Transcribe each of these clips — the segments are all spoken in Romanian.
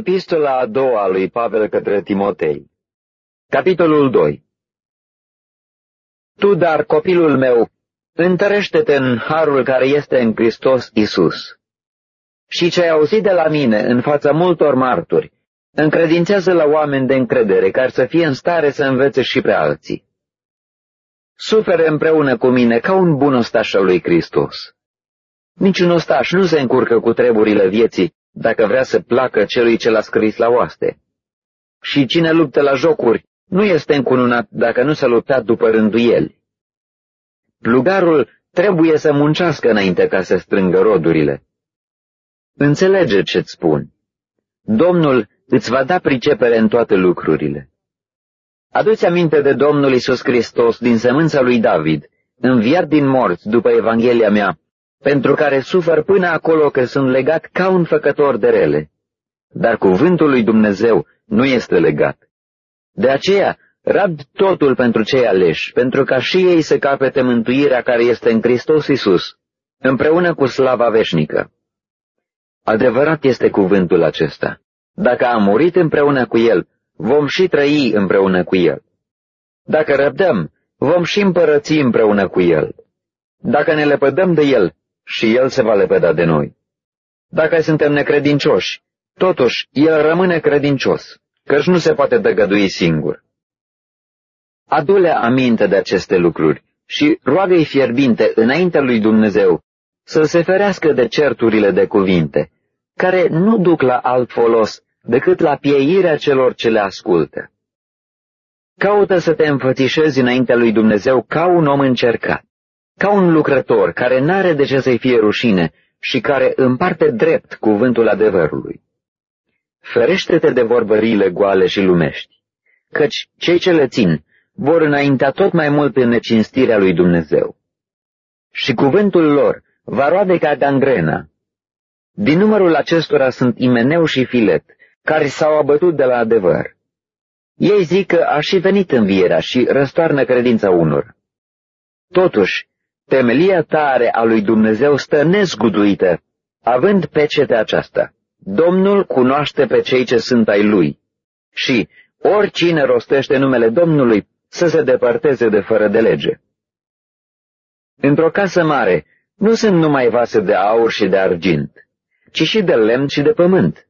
Epistola a doua lui Pavel către Timotei Capitolul 2 Tu, dar, copilul meu, întărește-te în harul care este în Hristos Isus. Și ce ai auzit de la mine în fața multor marturi, încredințează la oameni de încredere care să fie în stare să învețe și pe alții. Sufere împreună cu mine ca un bun ostaș al lui Hristos. Niciun ostaș nu se încurcă cu treburile vieții dacă vrea să placă celui ce l-a scris la oaste. Și cine luptă la jocuri nu este încununat dacă nu s-a luptat după rânduieli. Plugarul trebuie să muncească înainte ca să strângă rodurile. Înțelege ce-ți spun. Domnul îți va da pricepere în toate lucrurile. Aduți aminte de Domnul Isus Hristos din sămânța lui David, înviat din morți după Evanghelia mea, pentru care sufăr până acolo că sunt legat ca un făcător de rele. Dar cuvântul lui Dumnezeu nu este legat. De aceea, rabd totul pentru cei aleși, pentru ca și ei să capete mântuirea care este în Hristos Isus, împreună cu slava veșnică. Adevărat este cuvântul acesta. Dacă am murit împreună cu El, vom și trăi împreună cu El. Dacă răbdăm, vom și împărăți împreună cu El. Dacă ne lepădăm de El, și El se va lepăda de noi. Dacă suntem necredincioși, totuși El rămâne credincios, căci nu se poate dăgădui singur. Adule aminte de aceste lucruri și roagă-i fierbinte înaintea lui Dumnezeu să se ferească de certurile de cuvinte, care nu duc la alt folos decât la pieirea celor ce le ascultă. Caută să te înfățișezi înaintea lui Dumnezeu ca un om încercat ca un lucrător care n-are de ce să-i fie rușine și care împarte drept cuvântul adevărului. Ferește-te de vorbările goale și lumești, căci cei ce le țin vor înaintea tot mai mult în necinstirea lui Dumnezeu. Și cuvântul lor va roade ca gangrena. Din numărul acestora sunt Imeneu și Filet, care s-au abătut de la adevăr. Ei zic că a și venit învierea și răstoarnă credința unor. Totuși, Temelia tare a lui Dumnezeu stă nezguduită, având pecete aceasta. Domnul cunoaște pe cei ce sunt ai lui. Și oricine rostește numele Domnului să se depărteze de fără de lege. Într-o casă mare nu sunt numai vase de aur și de argint, ci și de lemn și de pământ.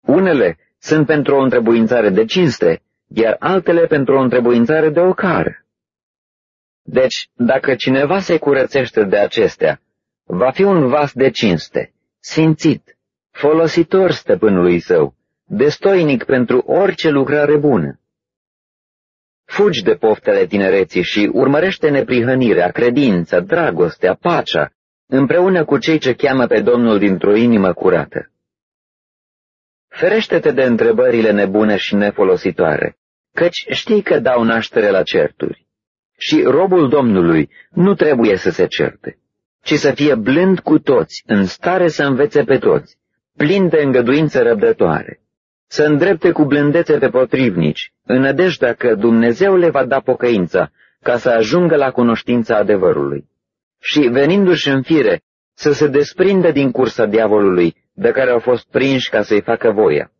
Unele sunt pentru o întrebuințare de cinste, iar altele pentru o întrebuințare de ocară. Deci, dacă cineva se curățește de acestea, va fi un vas de cinste, simțit, folositor stăpânului său, destoinic pentru orice lucrare bună. Fugi de poftele tinereții și urmărește neprihănirea, credința, dragostea, pacea, împreună cu cei ce cheamă pe Domnul dintr-o inimă curată. Ferește-te de întrebările nebune și nefolositoare, căci știi că dau naștere la certuri. Și robul Domnului nu trebuie să se certe, ci să fie blând cu toți, în stare să învețe pe toți, plin de îngăduință răbdătoare, să îndrepte cu blândețe pe potrivnici, în nădejdea că Dumnezeu le va da pocăința, ca să ajungă la cunoștința adevărului. Și, venindu-și în fire, să se desprindă din cursa diavolului, de care au fost prinși ca să-i facă voia.